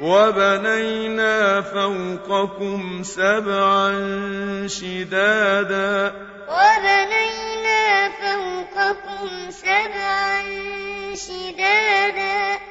وبنينا فوقكم سبعا شدادا. وبنينا فوقكم سبعا